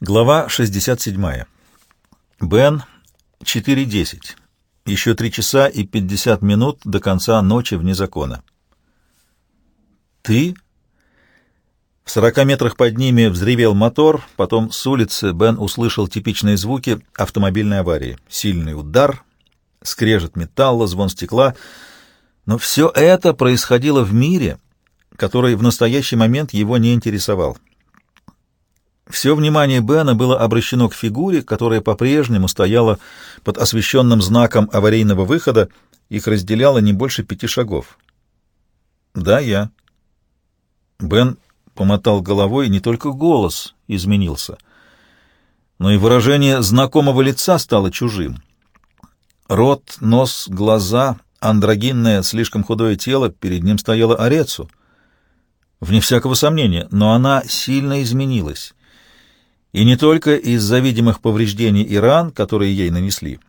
Глава 67. Бен, 4.10. Еще три часа и 50 минут до конца ночи вне закона. «Ты?» В сорока метрах под ними взревел мотор, потом с улицы Бен услышал типичные звуки автомобильной аварии. Сильный удар, скрежет металла, звон стекла. Но все это происходило в мире, который в настоящий момент его не интересовал. Все внимание Бена было обращено к фигуре, которая по-прежнему стояла под освещенным знаком аварийного выхода, их разделяло не больше пяти шагов. «Да, я». Бен помотал головой, и не только голос изменился, но и выражение знакомого лица стало чужим. Рот, нос, глаза, андрогинное, слишком худое тело, перед ним стояла Орецу. Вне всякого сомнения, но она сильно изменилась. И не только из-за видимых повреждений и ран, которые ей нанесли,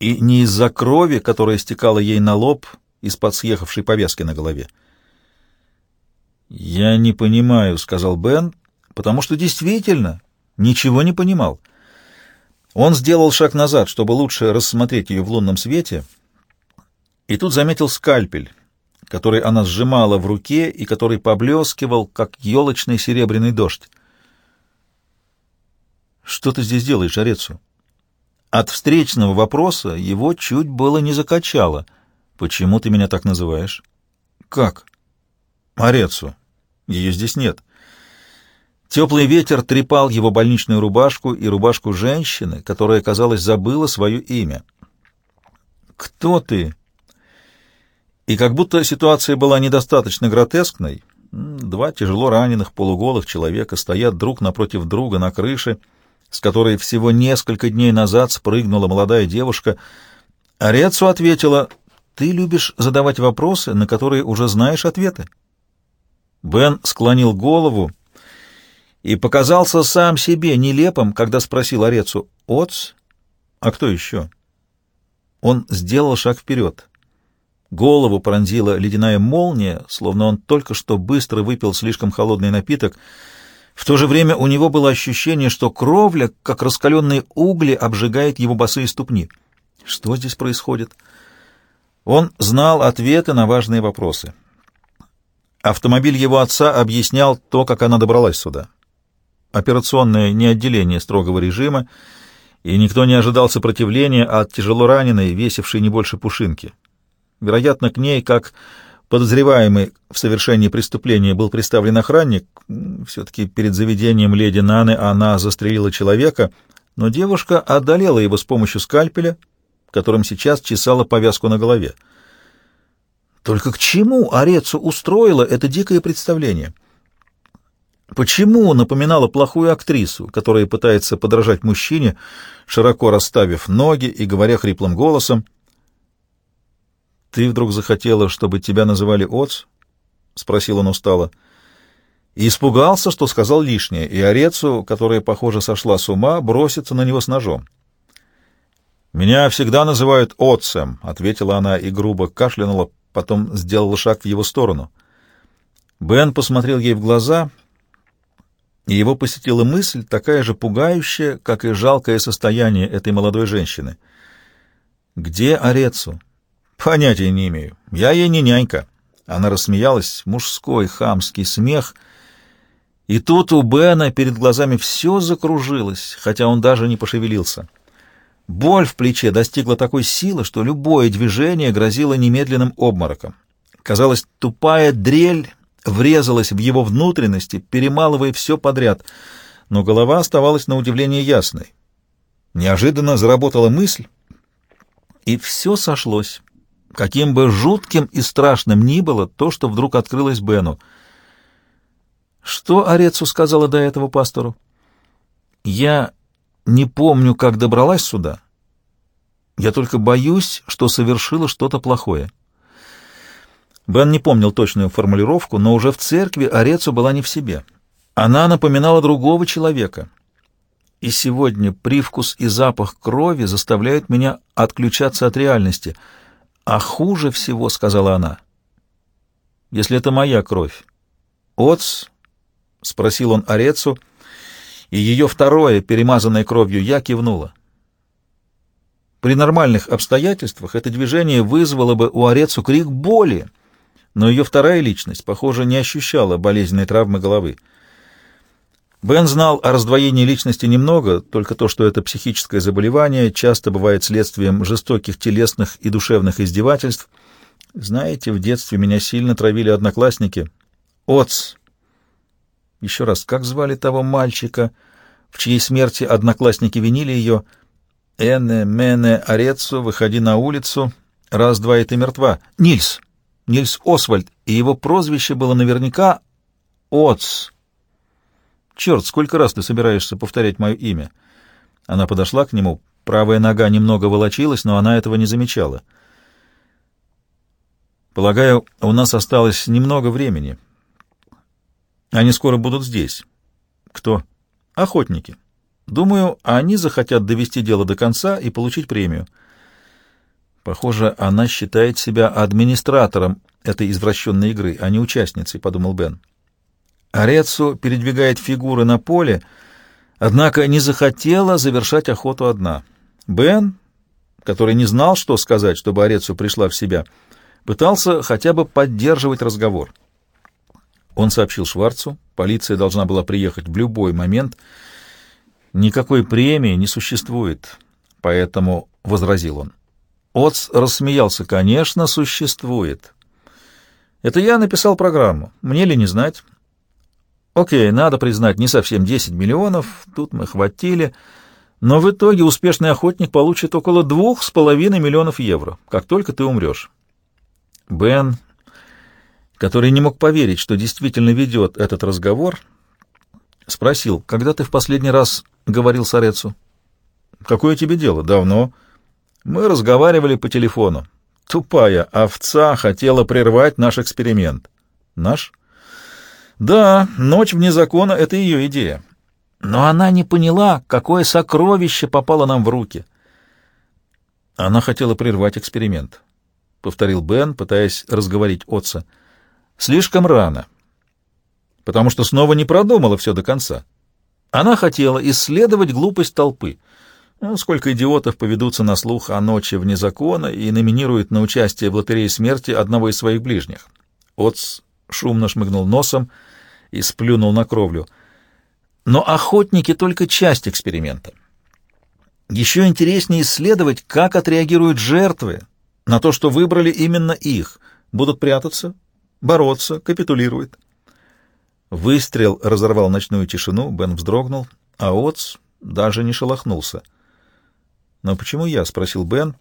и не из-за крови, которая стекала ей на лоб из-под съехавшей повязки на голове. «Я не понимаю», — сказал Бен, потому что действительно ничего не понимал. Он сделал шаг назад, чтобы лучше рассмотреть ее в лунном свете, и тут заметил скальпель, который она сжимала в руке и который поблескивал, как елочный серебряный дождь. «Что ты здесь делаешь, Орецу?» От встречного вопроса его чуть было не закачало. «Почему ты меня так называешь?» «Как?» «Орецу. Ее здесь нет». Теплый ветер трепал его больничную рубашку и рубашку женщины, которая, казалось, забыла свое имя. «Кто ты?» И как будто ситуация была недостаточно гротескной, два тяжело раненых полуголых человека стоят друг напротив друга на крыше — с которой всего несколько дней назад спрыгнула молодая девушка, Арецу ответила, «Ты любишь задавать вопросы, на которые уже знаешь ответы». Бен склонил голову и показался сам себе нелепым, когда спросил Арецу, «Отц? А кто еще?» Он сделал шаг вперед. Голову пронзила ледяная молния, словно он только что быстро выпил слишком холодный напиток — в то же время у него было ощущение, что кровля, как раскаленные угли, обжигает его босые ступни. Что здесь происходит? Он знал ответы на важные вопросы. Автомобиль его отца объяснял то, как она добралась сюда. Операционное не отделение строгого режима, и никто не ожидал сопротивления от тяжело раненой, весившей не больше пушинки. Вероятно, к ней, как подозреваемый в совершении преступления был представлен охранник, все-таки перед заведением леди Наны она застрелила человека, но девушка одолела его с помощью скальпеля, которым сейчас чесала повязку на голове. Только к чему Орецу устроила это дикое представление? Почему напоминала плохую актрису, которая пытается подражать мужчине, широко расставив ноги и говоря хриплым голосом — «Ты вдруг захотела, чтобы тебя называли Оц?» — спросил он устало. И испугался, что сказал лишнее, и Орецу, которая, похоже, сошла с ума, бросится на него с ножом. «Меня всегда называют Отцем», — ответила она и грубо кашлянула, потом сделала шаг в его сторону. Бен посмотрел ей в глаза, и его посетила мысль, такая же пугающая, как и жалкое состояние этой молодой женщины. «Где Орецу?» Понятия не имею. Я ей не нянька. Она рассмеялась, мужской хамский смех. И тут у Бена перед глазами все закружилось, хотя он даже не пошевелился. Боль в плече достигла такой силы, что любое движение грозило немедленным обмороком. Казалось, тупая дрель врезалась в его внутренности, перемалывая все подряд, но голова оставалась на удивление ясной. Неожиданно заработала мысль, и все сошлось. Каким бы жутким и страшным ни было то, что вдруг открылось Бену. Что Орецу сказала до этого пастору? «Я не помню, как добралась сюда. Я только боюсь, что совершила что-то плохое». Бен не помнил точную формулировку, но уже в церкви Орецу была не в себе. Она напоминала другого человека. И сегодня привкус и запах крови заставляют меня отключаться от реальности — «А хуже всего, — сказала она, — если это моя кровь. Оц, — спросил он Орецу, и ее второе, перемазанное кровью «я» кивнула. При нормальных обстоятельствах это движение вызвало бы у Орецу крик боли, но ее вторая личность, похоже, не ощущала болезненной травмы головы. Бен знал о раздвоении личности немного, только то, что это психическое заболевание часто бывает следствием жестоких телесных и душевных издевательств. Знаете, в детстве меня сильно травили одноклассники. Оц. Еще раз, как звали того мальчика, в чьей смерти одноклассники винили ее? Эне, Мене, Орецу, выходи на улицу. Раз-два, и ты мертва. Нильс. Нильс Освальд, и его прозвище было наверняка Оц. Черт, сколько раз ты собираешься повторять мое имя? Она подошла к нему. Правая нога немного волочилась, но она этого не замечала. Полагаю, у нас осталось немного времени. Они скоро будут здесь. Кто? Охотники. Думаю, они захотят довести дело до конца и получить премию. Похоже, она считает себя администратором этой извращенной игры, а не участницей, — подумал Бен. Арецу передвигает фигуры на поле, однако не захотела завершать охоту одна. Бен, который не знал, что сказать, чтобы Арецу пришла в себя, пытался хотя бы поддерживать разговор. Он сообщил Шварцу, полиция должна была приехать в любой момент. Никакой премии не существует, поэтому, — возразил он. Отц рассмеялся. «Конечно, существует. Это я написал программу. Мне ли не знать? Окей, надо признать, не совсем 10 миллионов, тут мы хватили, но в итоге успешный охотник получит около двух с половиной миллионов евро, как только ты умрешь. Бен, который не мог поверить, что действительно ведет этот разговор, спросил, когда ты в последний раз говорил с Орецу? Какое тебе дело? Давно. Мы разговаривали по телефону. Тупая овца хотела прервать наш эксперимент. Наш? Да, ночь вне закона — это ее идея. Но она не поняла, какое сокровище попало нам в руки. Она хотела прервать эксперимент, — повторил Бен, пытаясь разговорить отца. Слишком рано, потому что снова не продумала все до конца. Она хотела исследовать глупость толпы. Ну, сколько идиотов поведутся на слух о ночи вне закона и номинируют на участие в лотерее смерти одного из своих ближних. Отц шумно шмыгнул носом — и сплюнул на кровлю. Но охотники — только часть эксперимента. Еще интереснее исследовать, как отреагируют жертвы на то, что выбрали именно их. Будут прятаться, бороться, капитулируют. Выстрел разорвал ночную тишину, Бен вздрогнул, а Отц даже не шелохнулся. «Но почему я?» — спросил Бен,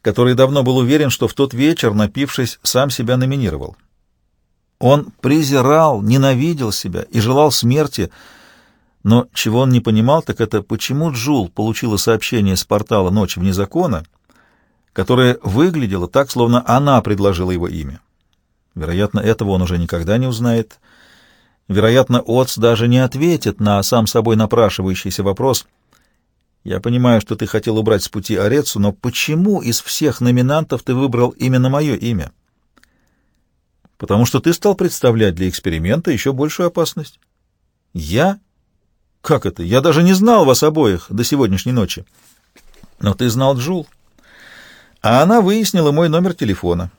который давно был уверен, что в тот вечер, напившись, сам себя номинировал. Он презирал, ненавидел себя и желал смерти, но чего он не понимал, так это почему Джул получила сообщение с портала «Ночь вне закона», которое выглядело так, словно она предложила его имя. Вероятно, этого он уже никогда не узнает. Вероятно, Отц даже не ответит на сам собой напрашивающийся вопрос. «Я понимаю, что ты хотел убрать с пути Орецу, но почему из всех номинантов ты выбрал именно мое имя?» Потому что ты стал представлять для эксперимента еще большую опасность. Я? Как это? Я даже не знал вас обоих до сегодняшней ночи. Но ты знал Джул. А она выяснила мой номер телефона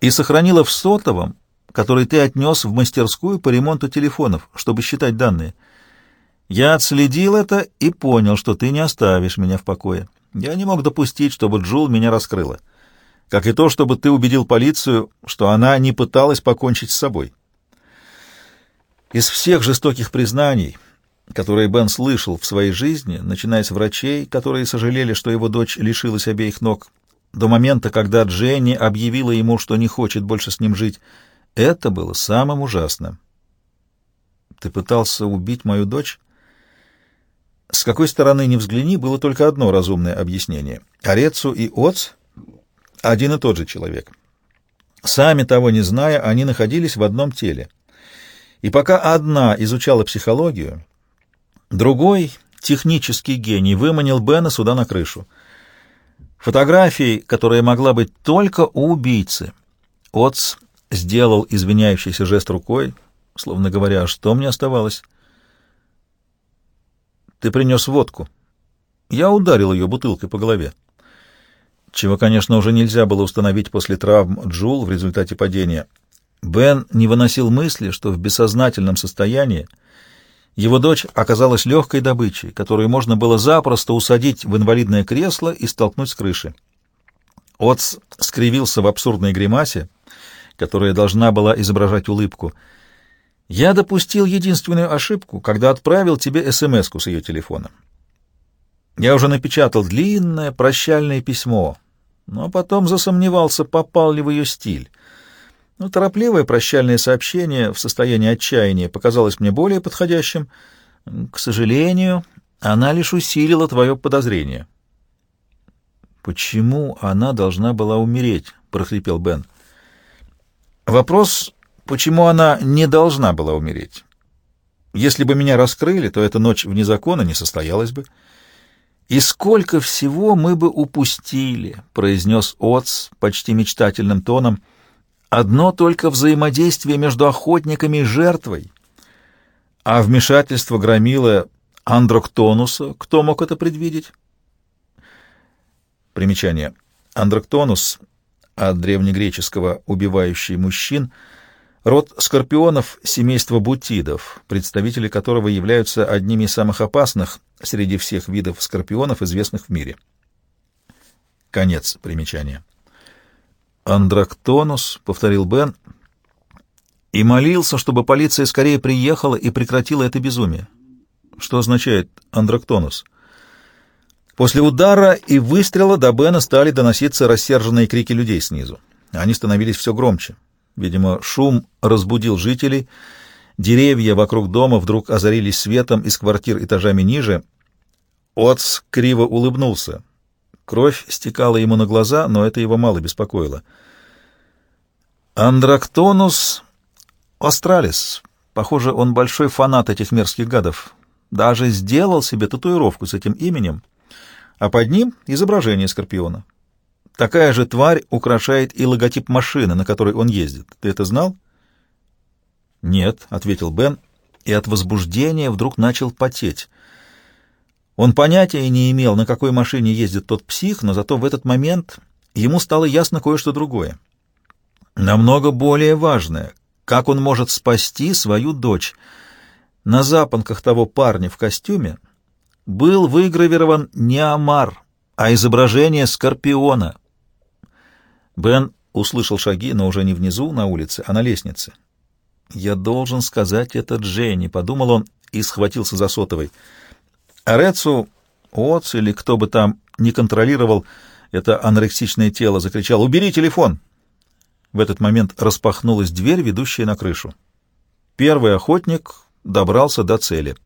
и сохранила в сотовом, который ты отнес в мастерскую по ремонту телефонов, чтобы считать данные. Я отследил это и понял, что ты не оставишь меня в покое. Я не мог допустить, чтобы Джул меня раскрыла как и то, чтобы ты убедил полицию, что она не пыталась покончить с собой. Из всех жестоких признаний, которые Бен слышал в своей жизни, начиная с врачей, которые сожалели, что его дочь лишилась обеих ног, до момента, когда Дженни объявила ему, что не хочет больше с ним жить, это было самым ужасным. «Ты пытался убить мою дочь?» С какой стороны ни взгляни, было только одно разумное объяснение. Орецу и Оц один и тот же человек. Сами того не зная, они находились в одном теле. И пока одна изучала психологию, другой, технический гений, выманил Бена сюда на крышу. Фотографией, которая могла быть только у убийцы. Отц сделал извиняющийся жест рукой, словно говоря, «А что мне оставалось. ты принес водку. Я ударил ее бутылкой по голове. Чего, конечно, уже нельзя было установить после травм Джул в результате падения. Бен не выносил мысли, что в бессознательном состоянии его дочь оказалась легкой добычей, которую можно было запросто усадить в инвалидное кресло и столкнуть с крыши. Отц скривился в абсурдной гримасе, которая должна была изображать улыбку. «Я допустил единственную ошибку, когда отправил тебе смс с ее телефона. Я уже напечатал длинное прощальное письмо, но потом засомневался, попал ли в ее стиль. Но торопливое прощальное сообщение в состоянии отчаяния показалось мне более подходящим. К сожалению, она лишь усилила твое подозрение. «Почему она должна была умереть?» — прохрипел Бен. «Вопрос, почему она не должна была умереть? Если бы меня раскрыли, то эта ночь вне закона не состоялась бы». «И сколько всего мы бы упустили», — произнес Отц почти мечтательным тоном, — Одно только взаимодействие между охотниками и жертвой. А вмешательство громила Андроктонуса, кто мог это предвидеть? Примечание. Андроктонус, от древнегреческого «убивающий мужчин», род скорпионов семейства бутидов, представители которого являются одними из самых опасных среди всех видов скорпионов, известных в мире. Конец примечания. «Андрактонус», — повторил Бен, и молился, чтобы полиция скорее приехала и прекратила это безумие. Что означает «андрактонус»? После удара и выстрела до Бена стали доноситься рассерженные крики людей снизу. Они становились все громче. Видимо, шум разбудил жителей. Деревья вокруг дома вдруг озарились светом из квартир этажами ниже. Отц криво улыбнулся. Кровь стекала ему на глаза, но это его мало беспокоило. Androctonus australis. Похоже, он большой фанат этих мерзких гадов. Даже сделал себе татуировку с этим именем, а под ним изображение скорпиона. Такая же тварь украшает и логотип машины, на которой он ездит. Ты это знал? Нет, — ответил Бен, и от возбуждения вдруг начал потеть. Он понятия не имел, на какой машине ездит тот псих, но зато в этот момент ему стало ясно кое-что другое. Намного более важное, как он может спасти свою дочь. На запонках того парня в костюме был выгравирован не Амар, а изображение Скорпиона. Бен услышал шаги, но уже не внизу, на улице, а на лестнице. «Я должен сказать это Дженни», — подумал он и схватился за сотовой — Арецу, Оц или кто бы там не контролировал это анорексичное тело, закричал «Убери телефон!». В этот момент распахнулась дверь, ведущая на крышу. Первый охотник добрался до цели.